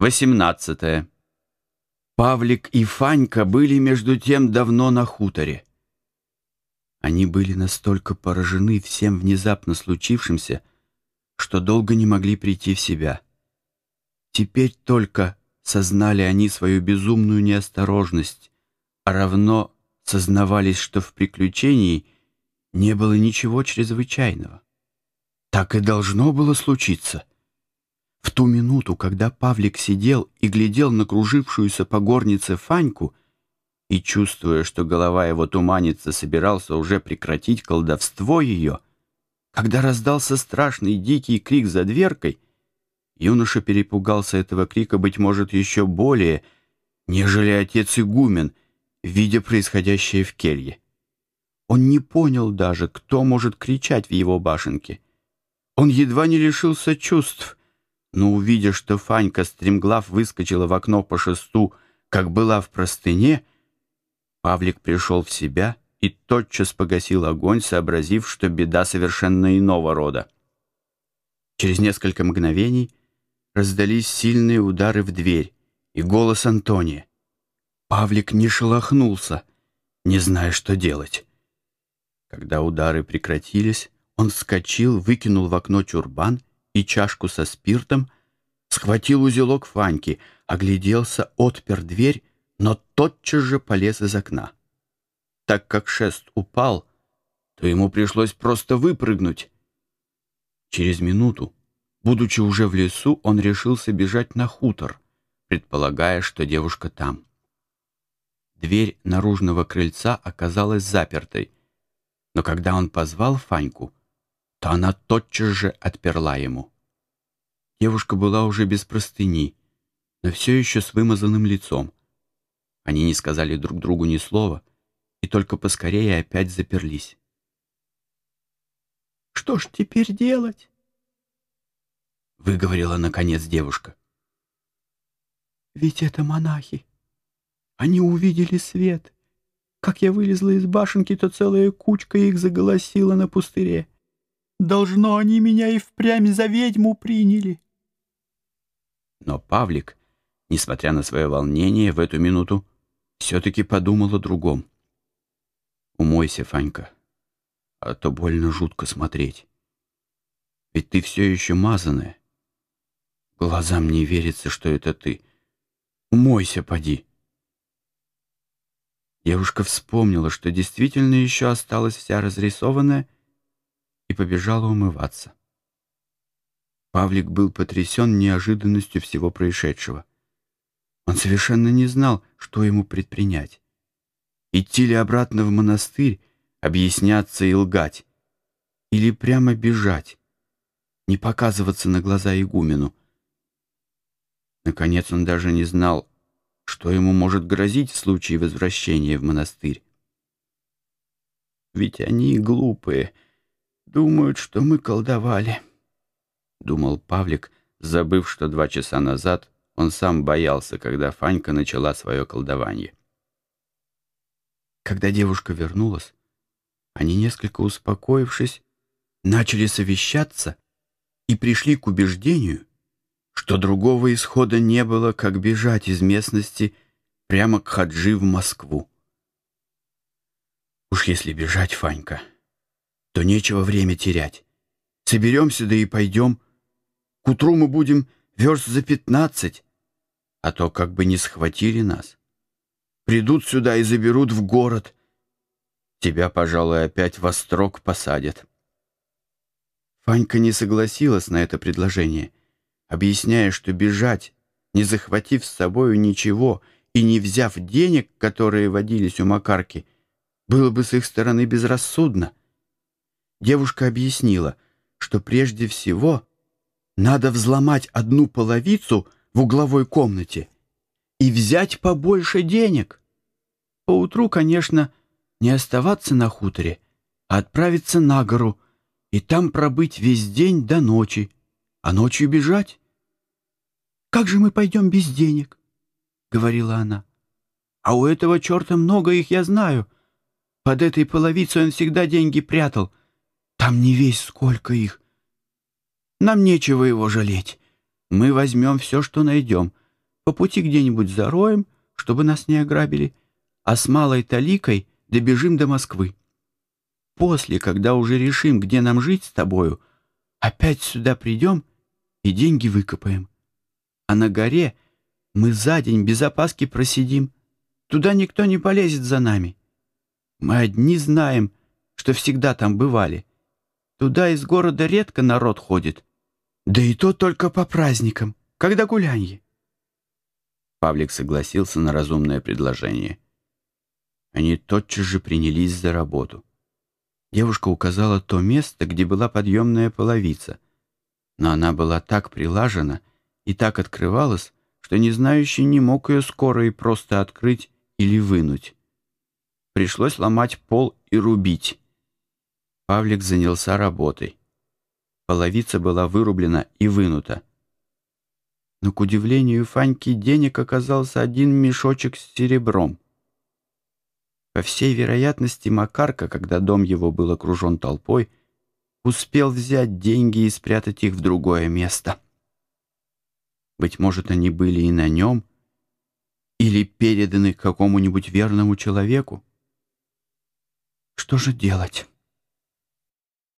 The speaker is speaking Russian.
18. Павлик и Фанька были между тем давно на хуторе. Они были настолько поражены всем внезапно случившимся, что долго не могли прийти в себя. Теперь только сознали они свою безумную неосторожность, а равно сознавались, что в приключении не было ничего чрезвычайного. Так и должно было случиться. В ту минуту, когда Павлик сидел и глядел на кружившуюся по горнице Фаньку и, чувствуя, что голова его туманится, собирался уже прекратить колдовство ее, когда раздался страшный дикий крик за дверкой, юноша перепугался этого крика, быть может, еще более, нежели отец игумен, видя происходящее в келье. Он не понял даже, кто может кричать в его башенке. Он едва не лишился чувств — но увидя, что Фанька стремглав выскочила в окно по шесту, как была в простыне, Павлик пришел в себя и тотчас погасил огонь, сообразив, что беда совершенно иного рода. Через несколько мгновений раздались сильные удары в дверь и голос Антония. Павлик не шелохнулся, не зная, что делать. Когда удары прекратились, он вскочил, выкинул в окно чурбан и чашку со спиртом, схватил узелок Фаньки, огляделся, отпер дверь, но тотчас же полез из окна. Так как шест упал, то ему пришлось просто выпрыгнуть. Через минуту, будучи уже в лесу, он решился бежать на хутор, предполагая, что девушка там. Дверь наружного крыльца оказалась запертой, но когда он позвал Фаньку, то она тотчас же отперла ему. Девушка была уже без простыни, но все еще с вымазанным лицом. Они не сказали друг другу ни слова и только поскорее опять заперлись. «Что ж теперь делать?» — выговорила, наконец, девушка. «Ведь это монахи. Они увидели свет. Как я вылезла из башенки, то целая кучка их заголосила на пустыре. Должно, они меня и впрямь за ведьму приняли. Но Павлик, несмотря на свое волнение в эту минуту, все-таки подумал о другом. «Умойся, Фанька, а то больно жутко смотреть. Ведь ты все еще мазаная. Глазам не верится, что это ты. Умойся, поди». Девушка вспомнила, что действительно еще осталась вся разрисованная, и побежала умываться. Павлик был потрясен неожиданностью всего происшедшего. Он совершенно не знал, что ему предпринять. Идти ли обратно в монастырь, объясняться и лгать, или прямо бежать, не показываться на глаза игумену. Наконец он даже не знал, что ему может грозить в случае возвращения в монастырь. Ведь они глупые — думают, что мы колдовали», — думал Павлик, забыв, что два часа назад он сам боялся, когда Фанька начала свое колдование. Когда девушка вернулась, они, несколько успокоившись, начали совещаться и пришли к убеждению, что другого исхода не было, как бежать из местности прямо к Хаджи в Москву. «Уж если бежать, Фанька», то нечего время терять. Соберемся, да и пойдем. К утру мы будем верст за пятнадцать, а то как бы не схватили нас. Придут сюда и заберут в город. Тебя, пожалуй, опять во строк посадят. Фанька не согласилась на это предложение, объясняя, что бежать, не захватив с собою ничего и не взяв денег, которые водились у Макарки, было бы с их стороны безрассудно. Девушка объяснила, что прежде всего надо взломать одну половицу в угловой комнате и взять побольше денег. Поутру, конечно, не оставаться на хуторе, а отправиться на гору и там пробыть весь день до ночи, а ночью бежать. «Как же мы пойдем без денег?» — говорила она. «А у этого черта много их, я знаю. Под этой половицей он всегда деньги прятал». Там не весь сколько их. Нам нечего его жалеть. Мы возьмем все, что найдем. по пути где-нибудь зароем, чтобы нас не ограбили, а с малой таликой добежим до Москвы. После, когда уже решим, где нам жить с тобою, опять сюда придем и деньги выкопаем. А на горе мы за день без опаски просидим. Туда никто не полезет за нами. Мы одни знаем, что всегда там бывали. Туда из города редко народ ходит. Да и то только по праздникам, когда гулянье. Павлик согласился на разумное предложение. Они тотчас же принялись за работу. Девушка указала то место, где была подъемная половица, но она была так прилажена и так открывалась, что незнающий не мог ее скоро и просто открыть или вынуть. Пришлось ломать пол и рубить. Павлик занялся работой. Половица была вырублена и вынута. Но, к удивлению Фаньки, денег оказался один мешочек с серебром. По всей вероятности, Макарка, когда дом его был окружен толпой, успел взять деньги и спрятать их в другое место. Быть может, они были и на нем, или переданы какому-нибудь верному человеку. Что же делать?